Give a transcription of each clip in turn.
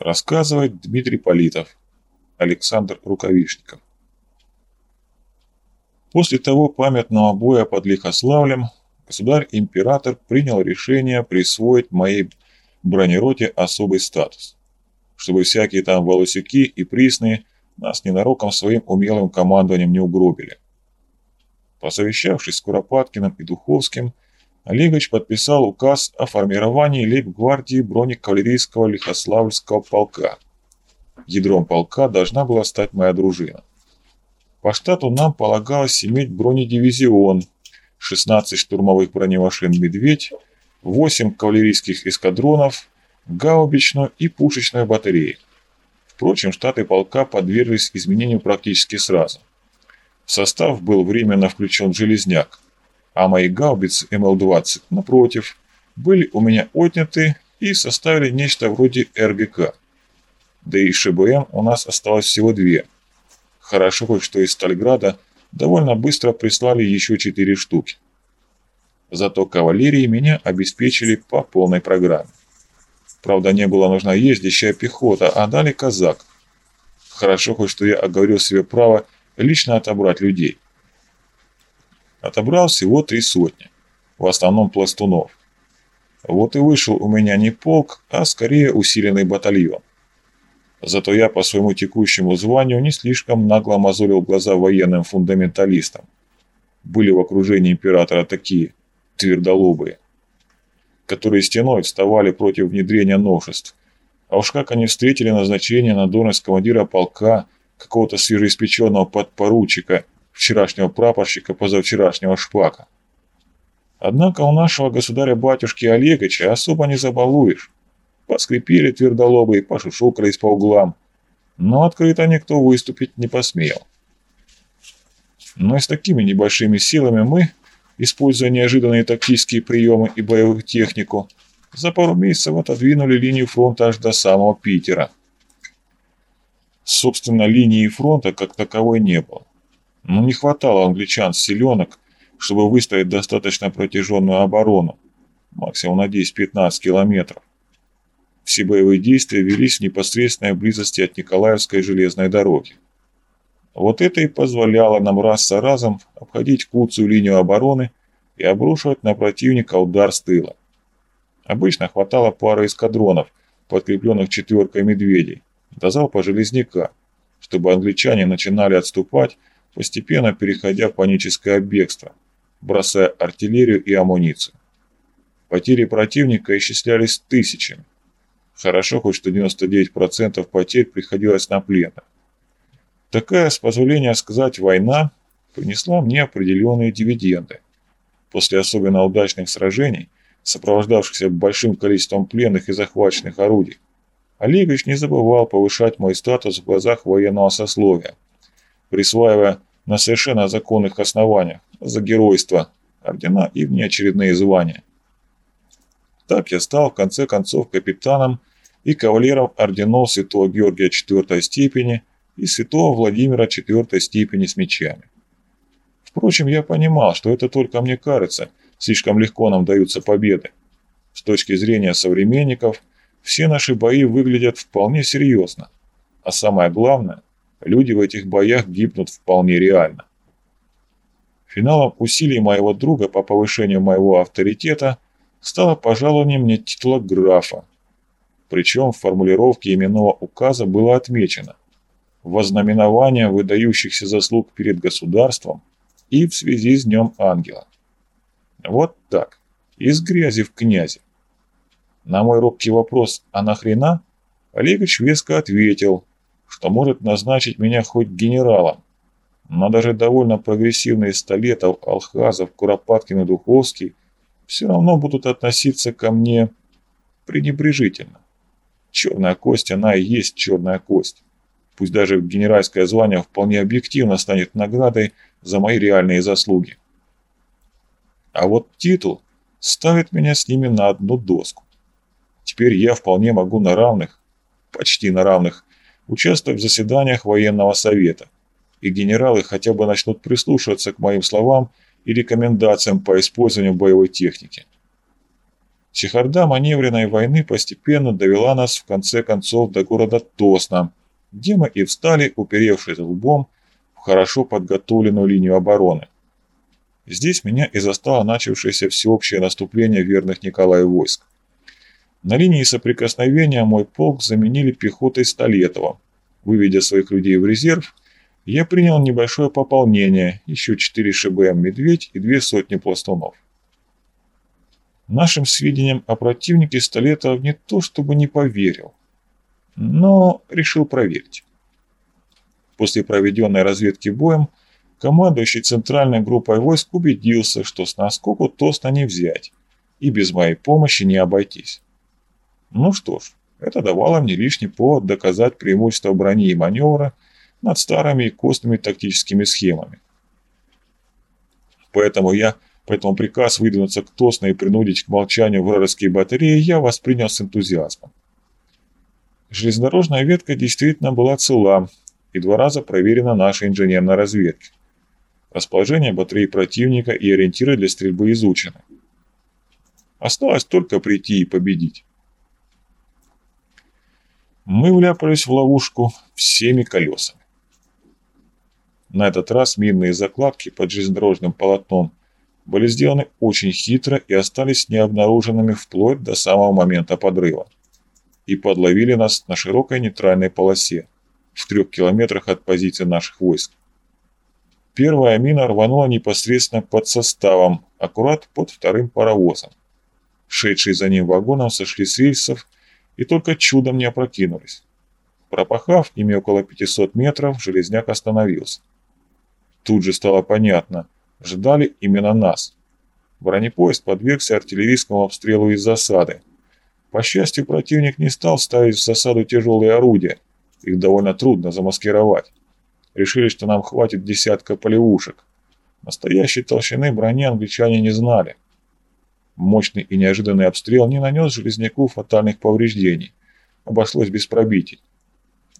Рассказывает Дмитрий Политов, Александр Рукавишников. После того памятного боя под Лихославлем государь-император принял решение присвоить моей бронероте особый статус, чтобы всякие там волосюки и присные нас ненароком своим умелым командованием не угробили. Посовещавшись с Куропаткиным и Духовским, Олегович подписал указ о формировании лейб-гвардии бронекавалерийского Лихославльского полка. Ядром полка должна была стать моя дружина. По штату нам полагалось иметь бронедивизион, 16 штурмовых бронемашин «Медведь», 8 кавалерийских эскадронов, гаубичную и пушечную батареи. Впрочем, штаты полка подверглись изменению практически сразу. В состав был временно включен «Железняк», а мои гаубицы МЛ-20, напротив, были у меня отняты и составили нечто вроде РГК. Да и ШБМ у нас осталось всего две. Хорошо хоть что из Стальграда довольно быстро прислали еще четыре штуки. Зато кавалерии меня обеспечили по полной программе. Правда, не была нужна ездящая пехота, а дали казак. Хорошо хоть что я оговорил себе право лично отобрать людей. Отобрал всего три сотни, в основном пластунов. Вот и вышел у меня не полк, а скорее усиленный батальон. Зато я по своему текущему званию не слишком нагло мозолил глаза военным фундаменталистам. Были в окружении императора такие твердолобые, которые стеной вставали против внедрения новшеств. А уж как они встретили назначение на должность командира полка, какого-то свежеиспеченного подпоручика вчерашнего прапорщика, позавчерашнего шпака. Однако у нашего государя-батюшки Олеговича особо не забалуешь. Поскрипели твердолобые, пошушукались по углам, но открыто никто выступить не посмел. Но и с такими небольшими силами мы, используя неожиданные тактические приемы и боевую технику, за пару месяцев отодвинули линию фронта аж до самого Питера. Собственно, линии фронта как таковой не было. Но не хватало англичан селенок, чтобы выставить достаточно протяженную оборону, максимум на 10-15 километров. Все боевые действия велись в непосредственной близости от Николаевской железной дороги. Вот это и позволяло нам раз за разом обходить куцую линию обороны и обрушивать на противника удар с тыла. Обычно хватало пары эскадронов, подкрепленных четверкой медведей, до залпа железняка, чтобы англичане начинали отступать постепенно переходя в паническое бегство, бросая артиллерию и амуницию. Потери противника исчислялись тысячами. Хорошо хоть что 99% потерь приходилось на пленных. Такая, с позволения сказать, война принесла мне определенные дивиденды. После особенно удачных сражений, сопровождавшихся большим количеством пленных и захваченных орудий, Олегович не забывал повышать мой статус в глазах военного сословия – присваивая на совершенно законных основаниях за геройство ордена и внеочередные звания. Так я стал в конце концов капитаном и кавалером орденов Святого Георгия IV степени и Святого Владимира IV степени с мечами. Впрочем, я понимал, что это только мне кажется, слишком легко нам даются победы. С точки зрения современников, все наши бои выглядят вполне серьезно. А самое главное, Люди в этих боях гибнут вполне реально. Финалом усилий моего друга по повышению моего авторитета стало пожалование мне титула графа. Причем в формулировке именного указа было отмечено «Вознаменование выдающихся заслуг перед государством и в связи с Днем Ангела». Вот так, из грязи в князи. На мой робкий вопрос «А нахрена?» Олегович веско ответил – что может назначить меня хоть генералом. Но даже довольно прогрессивные Столетов, Алхазов, Куропаткин и Духовский все равно будут относиться ко мне пренебрежительно. Черная кость, она и есть черная кость. Пусть даже генеральское звание вполне объективно станет наградой за мои реальные заслуги. А вот титул ставит меня с ними на одну доску. Теперь я вполне могу на равных, почти на равных, участвовать в заседаниях военного совета, и генералы хотя бы начнут прислушиваться к моим словам и рекомендациям по использованию боевой техники. Чехарда маневренной войны постепенно довела нас в конце концов до города Тосна, где мы и встали, уперевшись лбом в хорошо подготовленную линию обороны. Здесь меня и застало начавшееся всеобщее наступление верных Николаю войск. На линии соприкосновения мой полк заменили пехотой Столетова. Выведя своих людей в резерв, я принял небольшое пополнение, еще 4 ШБМ «Медведь» и две сотни пластунов. Нашим сведениям о противнике Столетов не то чтобы не поверил, но решил проверить. После проведенной разведки боем, командующий центральной группой войск убедился, что с наскоку Тосна не взять и без моей помощи не обойтись. Ну что ж, это давало мне лишний повод доказать преимущество брони и маневра над старыми и костными тактическими схемами. Поэтому я Поэтому приказ выдвинуться к Тосно и принудить к молчанию вражеские батареи я воспринял с энтузиазмом. Железнодорожная ветка действительно была цела и два раза проверена нашей инженерной разведкой. Расположение батарей противника и ориентиры для стрельбы изучены. Осталось только прийти и победить. Мы вляпались в ловушку всеми колесами. На этот раз минные закладки под железнодорожным полотном были сделаны очень хитро и остались необнаруженными вплоть до самого момента подрыва. И подловили нас на широкой нейтральной полосе, в трех километрах от позиции наших войск. Первая мина рванула непосредственно под составом, аккурат под вторым паровозом. Шедшие за ним вагоном сошли с рельсов и только чудом не опрокинулись. Пропахав ими около 500 метров, железняк остановился. Тут же стало понятно – ждали именно нас. Бронепоезд подвергся артиллерийскому обстрелу из засады. По счастью, противник не стал ставить в засаду тяжелые орудия. Их довольно трудно замаскировать. Решили, что нам хватит десятка полевушек. Настоящей толщины брони англичане не знали. Мощный и неожиданный обстрел не нанес Железняку фатальных повреждений. Обошлось без пробитий.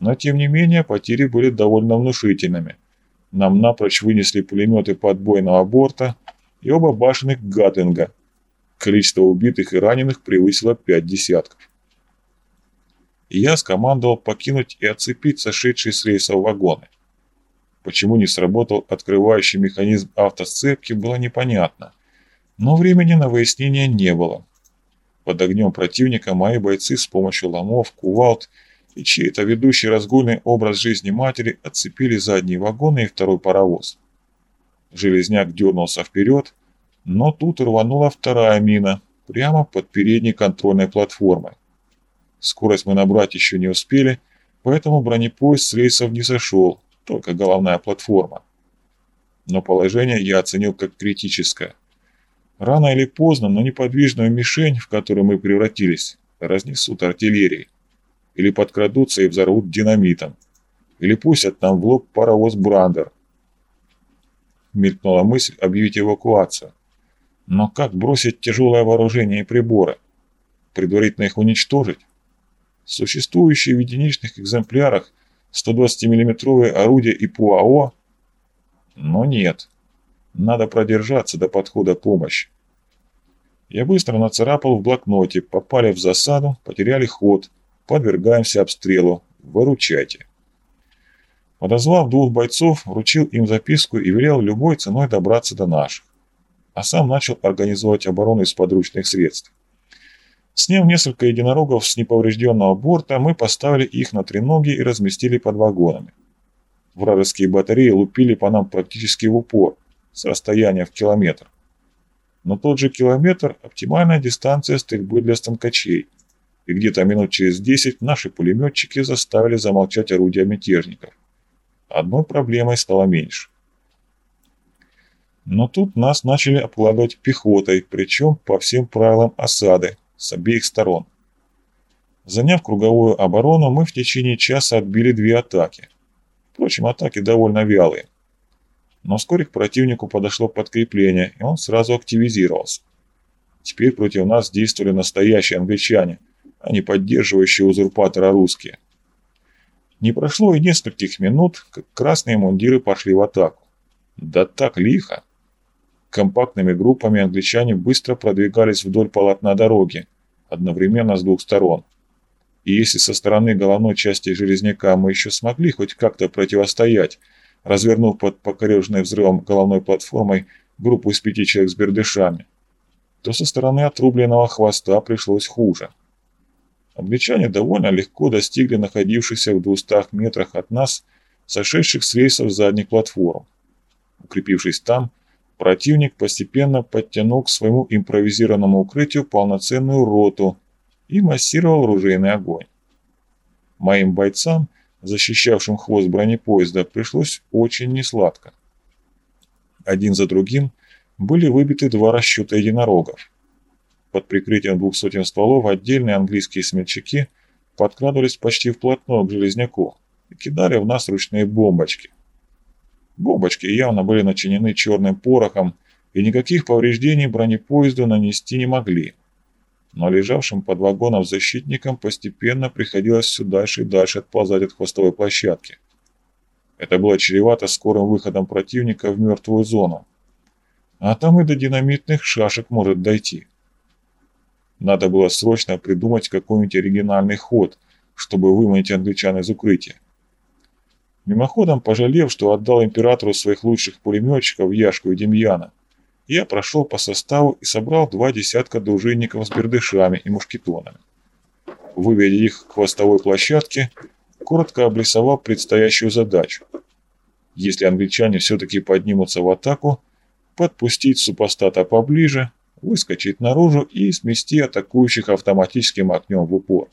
Но тем не менее потери были довольно внушительными – нам напрочь вынесли пулеметы подбойного борта и оба башенных Гатлинга. Количество убитых и раненых превысило пять десятков. И я скомандовал покинуть и отцепить сошедшие с рейсов вагоны. Почему не сработал открывающий механизм автосцепки, было непонятно. Но времени на выяснение не было. Под огнем противника мои бойцы с помощью ломов, кувалд и чей-то ведущий разгульный образ жизни матери отцепили задние вагоны и второй паровоз. Железняк дернулся вперед, но тут рванула вторая мина, прямо под передней контрольной платформой. Скорость мы набрать еще не успели, поэтому бронепоезд с рейсов не сошел, только головная платформа. Но положение я оценил как критическое. Рано или поздно, но неподвижную мишень, в которую мы превратились, разнесут артиллерией или подкрадутся и взорвут динамитом, или пустят нам в лоб паровоз «Брандер». Мелькнула мысль объявить эвакуацию. Но как бросить тяжелое вооружение и приборы? Предварительно их уничтожить? Существующие в единичных экземплярах 120 миллиметровые орудия и ПУАО? Но нет. Надо продержаться до подхода помощи. Я быстро нацарапал в блокноте, попали в засаду, потеряли ход, подвергаемся обстрелу. Выручайте. Подозвав двух бойцов, вручил им записку и велел любой ценой добраться до наших. А сам начал организовать оборону из подручных средств. Сняв несколько единорогов с неповрежденного борта, мы поставили их на треноги и разместили под вагонами. Вражеские батареи лупили по нам практически в упор, с расстояния в километр. Но тот же километр – оптимальная дистанция стрельбы для станкачей – и где-то минут через десять наши пулеметчики заставили замолчать орудия мятежников. Одной проблемой стало меньше. Но тут нас начали обкладывать пехотой, причем по всем правилам осады, с обеих сторон. Заняв круговую оборону, мы в течение часа отбили две атаки. Впрочем, атаки довольно вялые. Но вскоре к противнику подошло подкрепление, и он сразу активизировался. Теперь против нас действовали настоящие англичане – а не поддерживающие узурпатора русские. Не прошло и нескольких минут, как красные мундиры пошли в атаку. Да так лихо! Компактными группами англичане быстро продвигались вдоль полотна дороги, одновременно с двух сторон. И если со стороны головной части Железняка мы еще смогли хоть как-то противостоять, развернув под покореженной взрывом головной платформой группу из пяти человек с бердышами, то со стороны отрубленного хвоста пришлось хуже. Англичане довольно легко достигли находившихся в 200 метрах от нас сошедших с рейсов задних платформ. Укрепившись там, противник постепенно подтянул к своему импровизированному укрытию полноценную роту и массировал оружейный огонь. Моим бойцам, защищавшим хвост бронепоезда, пришлось очень несладко. Один за другим были выбиты два расчета единорогов. Под прикрытием двух сотен стволов отдельные английские смельчаки подкрадывались почти вплотную к железняку и кидали в нас ручные бомбочки. Бомбочки явно были начинены черным порохом и никаких повреждений бронепоезду нанести не могли. Но лежавшим под вагоном защитникам постепенно приходилось все дальше и дальше отползать от хвостовой площадки. Это было чревато скорым выходом противника в мертвую зону. А там и до динамитных шашек может дойти. Надо было срочно придумать какой-нибудь оригинальный ход, чтобы выманить англичан из укрытия. Мимоходом пожалев, что отдал императору своих лучших пулеметчиков Яшку и Демьяна, я прошел по составу и собрал два десятка дружинников с бердышами и мушкетонами. Выведя их к хвостовой площадке, коротко обрисовав предстоящую задачу. Если англичане все-таки поднимутся в атаку, подпустить супостата поближе, выскочить наружу и смести атакующих автоматическим огнем в упор.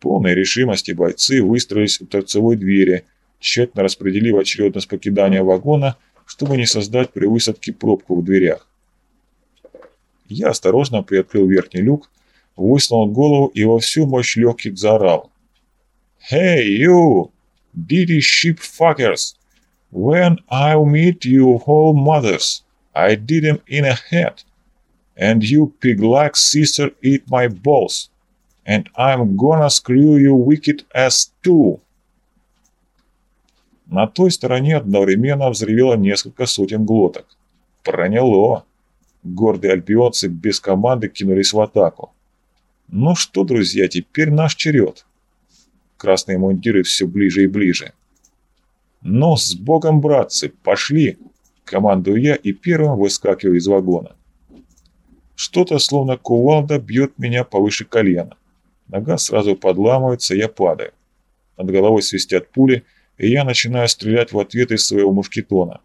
Полной решимости бойцы выстроились у торцевой двери, тщательно распределив очередность покидания вагона, чтобы не создать при высадке пробку в дверях. Я осторожно приоткрыл верхний люк, высунул голову и во всю мощь легких заорал. «Hey, you! Diddy ship fuckers! When I'll meet you whole mothers, I did them in a head, and you pig-like sister eat my balls!» and I'm gonna screw you wicked ass too!» На той стороне одновременно взревело несколько сотен глоток. Проняло. Гордые альпионцы без команды кинулись в атаку. Ну что, друзья, теперь наш черед. Красные мундиры все ближе и ближе. «Ну, с Богом, братцы, пошли!» Командую я и первым выскакиваю из вагона. Что-то, словно кувалда, бьет меня повыше колена. Нога сразу подламывается, я падаю. Над головой свистят пули, и я начинаю стрелять в ответ из своего мушкетона.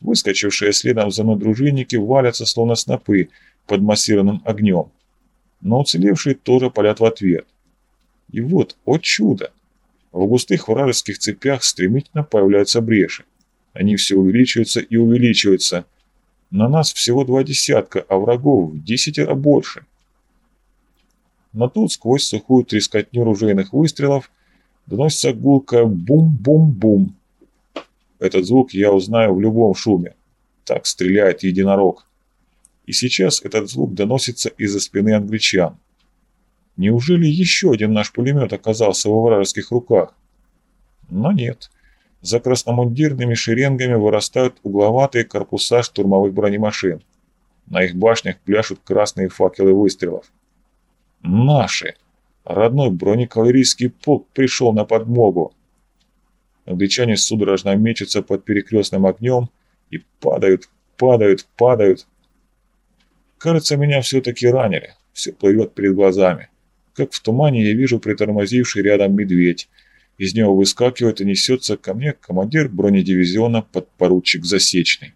Выскочившие следом за мной дружинники валятся, словно снопы, под массированным огнем. Но уцелевшие тоже палят в ответ. И вот, о чудо! В густых вражеских цепях стремительно появляются бреши. Они все увеличиваются и увеличиваются. На нас всего два десятка, а врагов в десятеро больше. Но тут сквозь сухую трескотню ружейных выстрелов доносится гулкое бум-бум-бум. Этот звук я узнаю в любом шуме. Так стреляет единорог. И сейчас этот звук доносится из-за спины англичан. Неужели еще один наш пулемет оказался во вражеских руках? Но нет. За красномундирными шеренгами вырастают угловатые корпуса штурмовых бронемашин. На их башнях пляшут красные факелы выстрелов. Наши! Родной бронекавалерийский полк пришел на подмогу. Англичане судорожно мечутся под перекрестным огнем и падают, падают, падают. Кажется, меня все-таки ранили. Все плывет перед глазами. Как в тумане я вижу притормозивший рядом медведь. Из него выскакивает и несется ко мне командир бронедивизиона подпоручик Засечный.